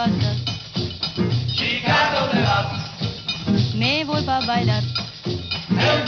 pasa. Chicago me va. Me voy para bailar. Me voy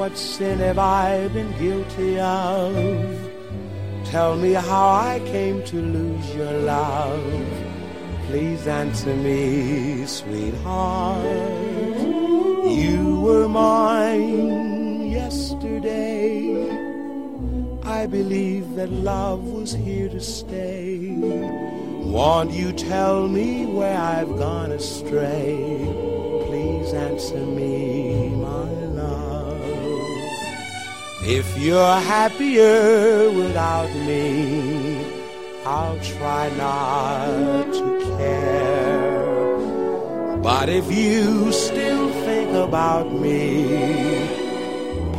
what sin have I been guilty of? Tell me how I came to lose your love. Please answer me, sweetheart. You were mine yesterday. I believe that love was here to stay. Won't you tell me where I've gone astray? Please answer me, my. If you're happier without me, I'll try not to care. But if you still think about me,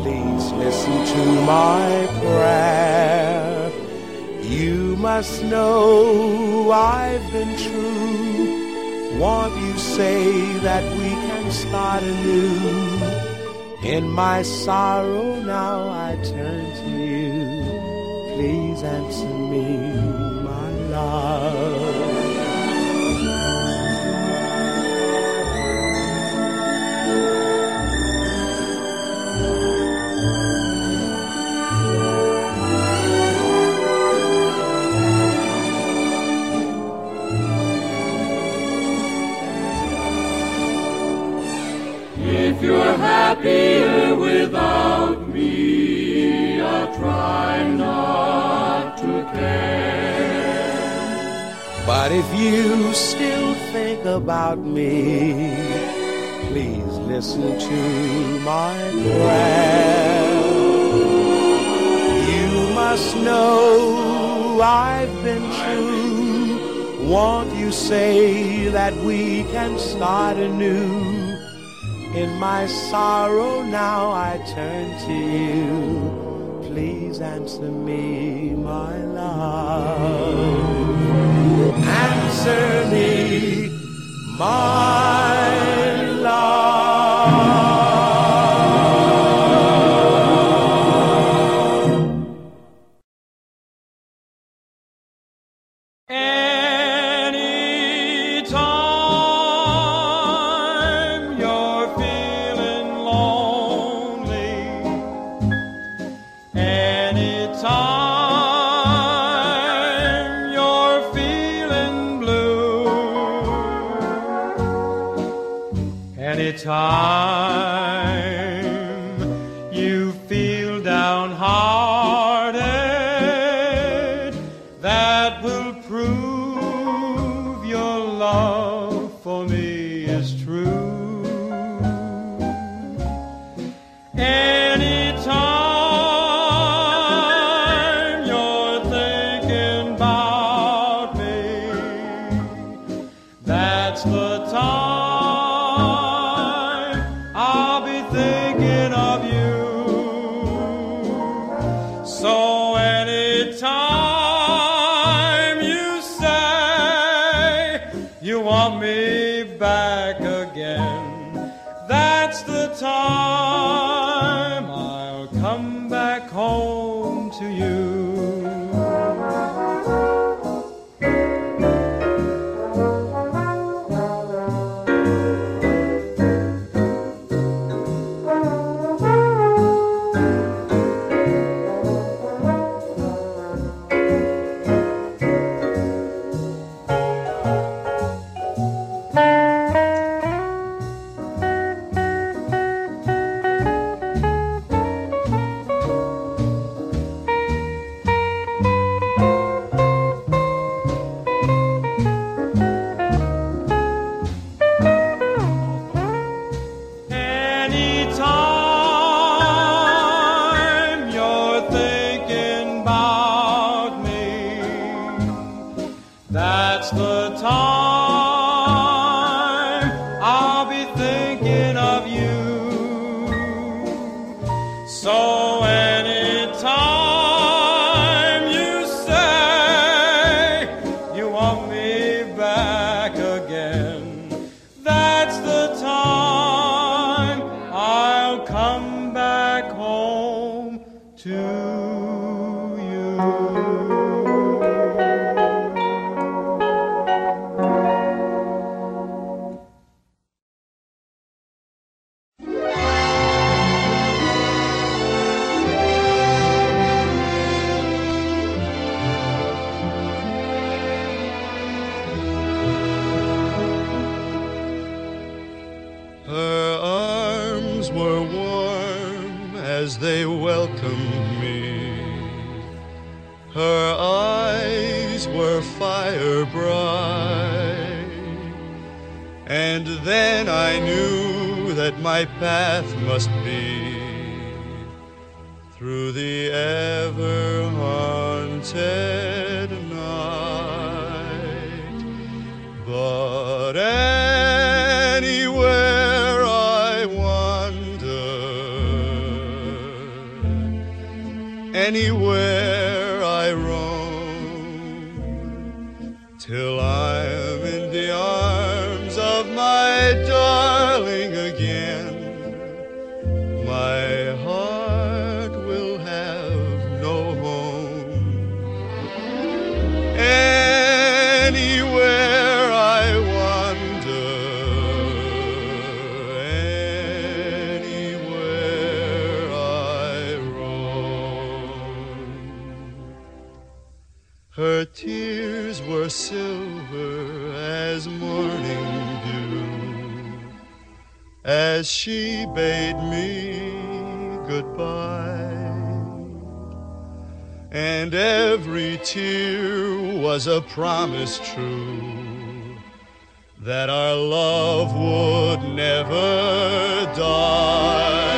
please listen to my prayer. You must know I've been true. Won't you say that we can start anew? In my sorrow now I turn to you. Please answer me, Won't you say that we can start anew? In my sorrow now I turn to you. Please answer me, my love. Answer me, my time. back anywhere. as she bade me goodbye. And every tear was a promise true that our love would never die.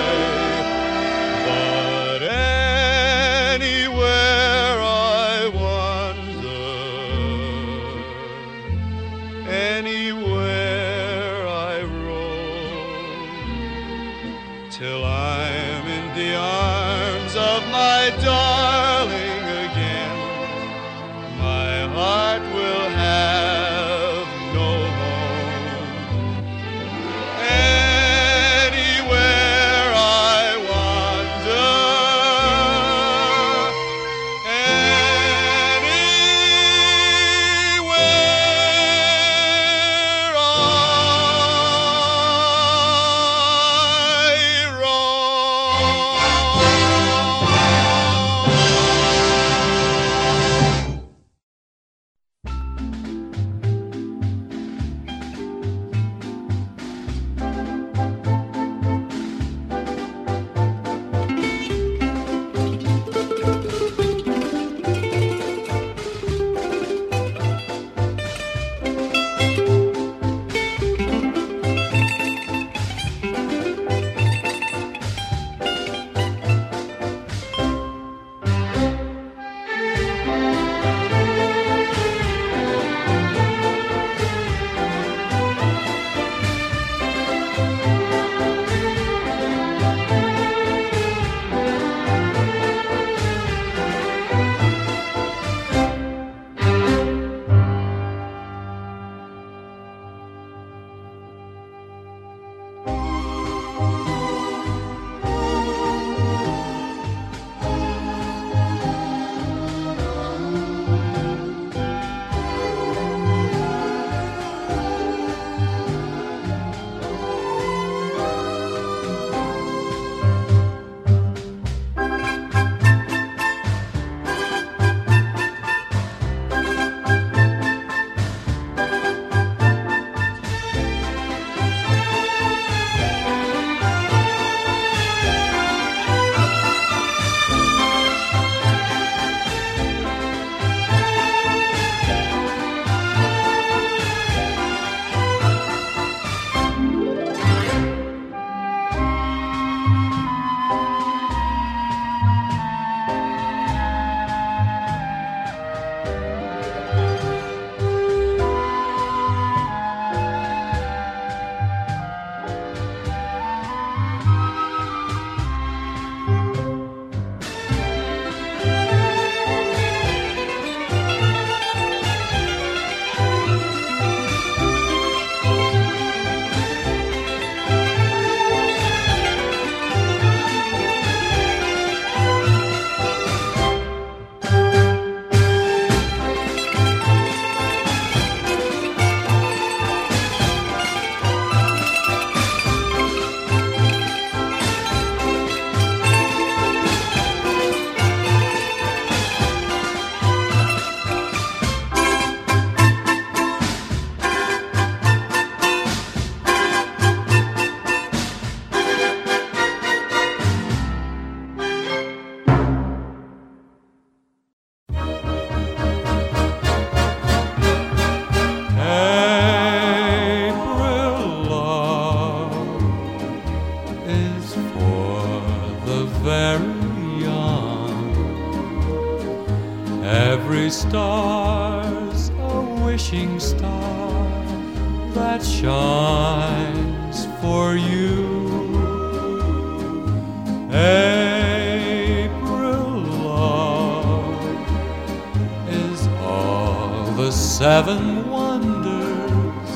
Seven wonders.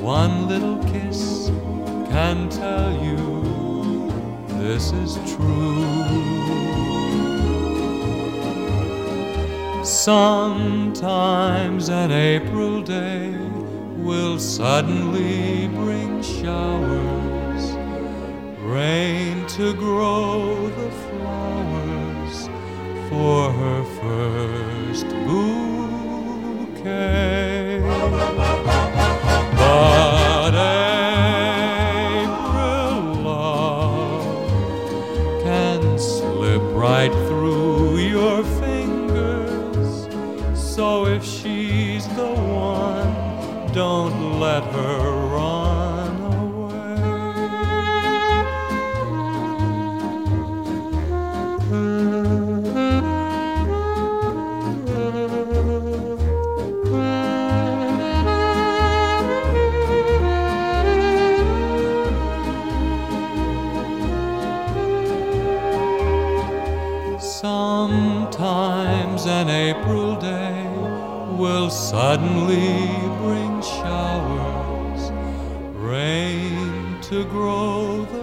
One little kiss can tell you this is true. Sometimes an April day will suddenly bring showers, rain to grow the flowers for her first bouquet. But Sometimes an April day will suddenly bring showers, rain to grow the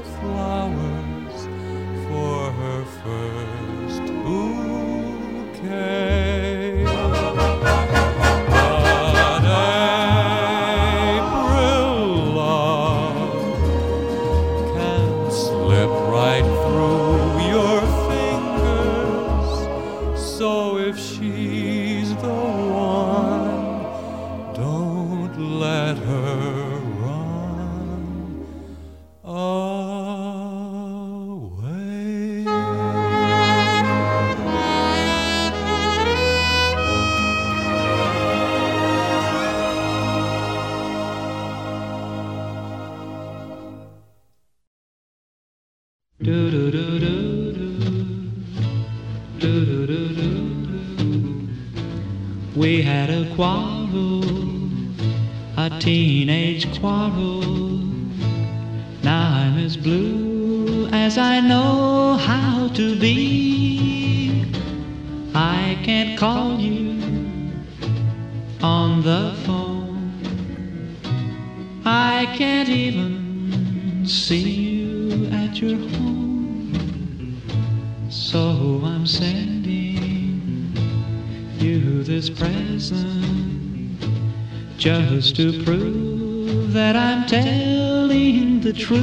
see you at your home. So I'm sending you this present just to prove that I'm telling the truth.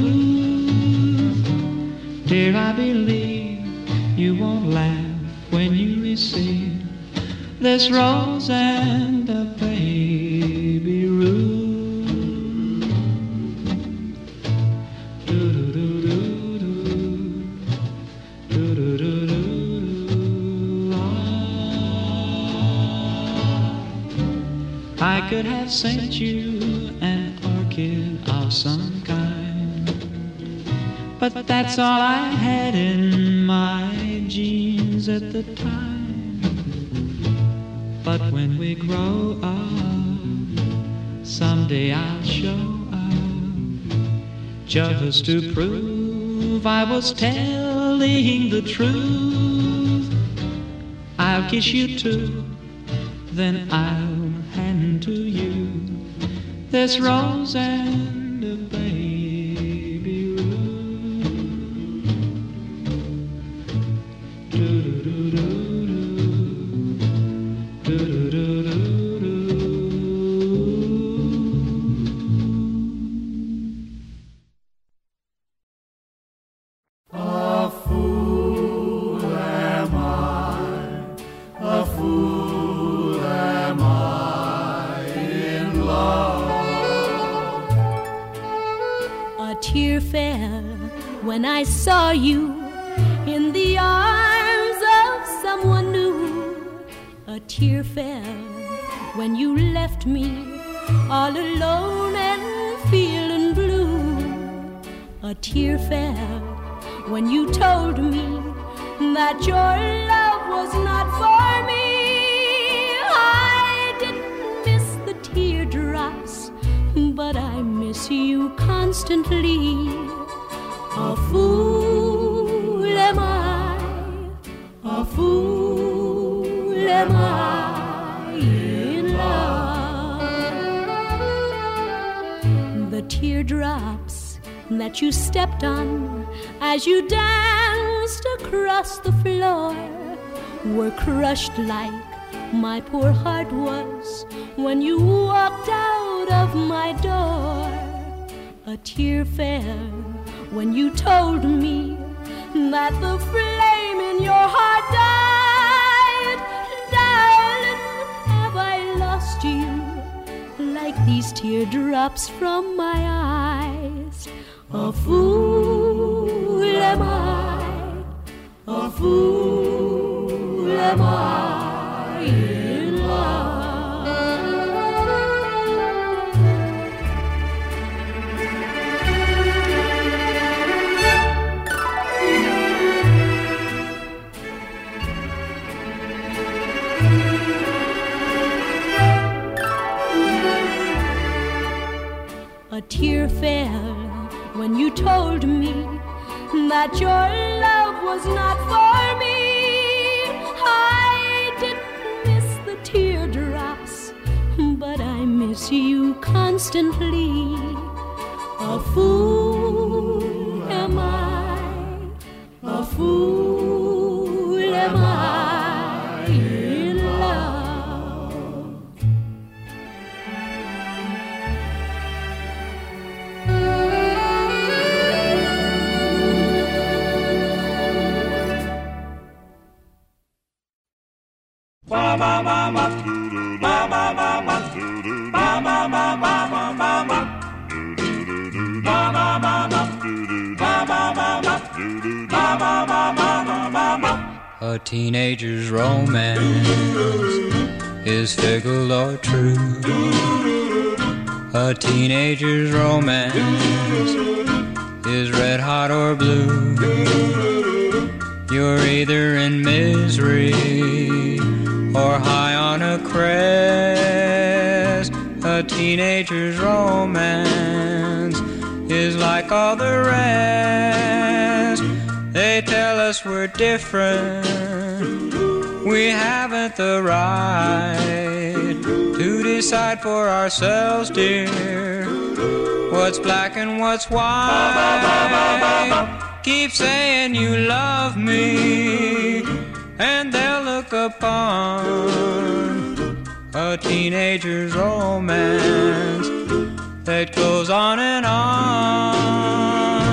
Dear, I believe you won't laugh when you receive this rose and that's all I had in my jeans at the time. But when we grow up, someday I'll show up just to prove I was telling the truth. I'll kiss you too, then I'll hand to you this rose and when I saw you in the arms of someone new. A tear fell when you left me all alone and feeling blue. a tear fell when you told me that your love was not for me. I didn't miss the teardrops, but I miss you constantly. Fool am I, a fool am I in love. The teardrops that you stepped on as you danced across the floor were crushed like my poor heart was when you walked out of my door. A tear fell when you told me that the flame in your heart died. Darling, have I lost you like these teardrops from my eyes? A fool am I, a fool am I tear fell when you told me that your love was not for me. I didn't miss the teardrops, but I miss you constantly. A fool teenager's romance is fickle or true. A teenager's romance is red hot or blue. You're either in misery or high on a crest. A teenager's romance is like all the rest. We're different. We haven't the right to decide for ourselves, dear. What's black and what's white? Keep saying you love me, and they'll look upon a teenager's romance that goes on and on.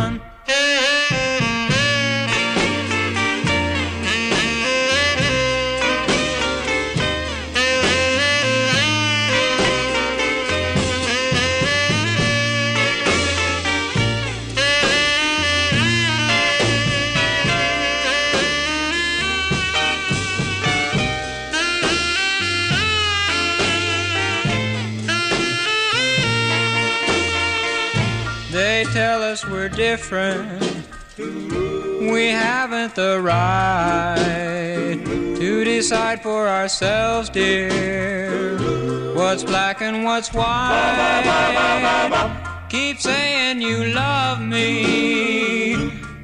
Us we're different. We haven't the right to decide for ourselves, dear. What's black and what's white? Keep saying you love me,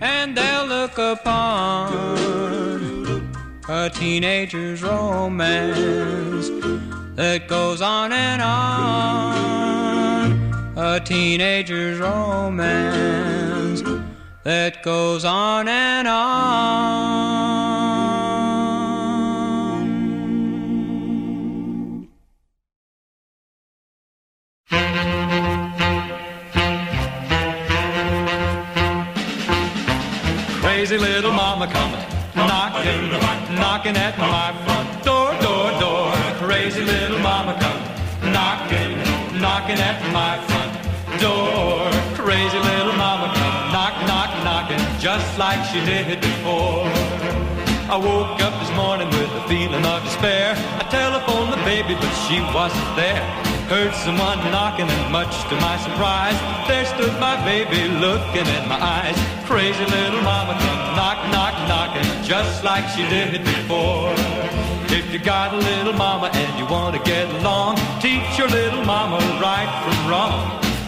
and they'll look upon a teenager's romance that goes on and on. A teenager's romance that goes on and on. Crazy little mama coming, knocking, knocking at my front door, door, door. Crazy little mama coming, knocking, knocking at my like she did before. I woke up this morning with a feeling of despair. I telephoned the baby, but she wasn't there. heard someone knocking, and much to my surprise, there stood my baby looking in my eyes. Crazy little mama come knock, knock, knocking, just like she did before. If you got a little mama and you want to get along, teach your little mama right from wrong.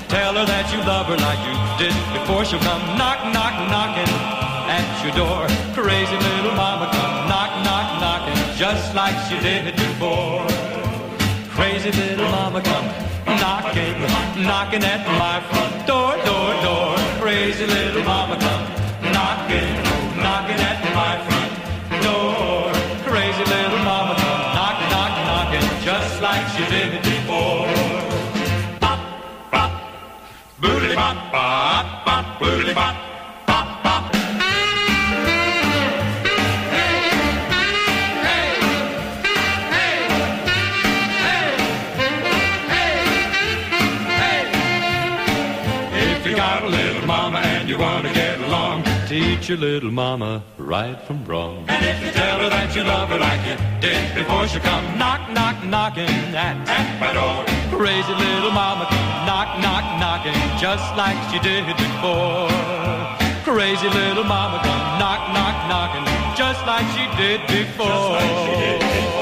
Tell her that you love her like you did before. She'll come knock, knock, knocking your door. Crazy little mama come knock, knock, knocking just like she did before. Crazy little mama come knocking, knocking at my front door, door, door. Crazy little mama come knocking, knocking at my front door. Crazy little mama come knock, knock, knocking just like she did before. Bop, bop, boodly bop, bop, bop, boodly bop, teach your little mama right from wrong. And if you tell her that you love her like you did before she come knock, knock, knocking at, at my door. Crazy little mama knock, knock, knocking just like she did before. Crazy little mama knock, knock, knocking just like she did before.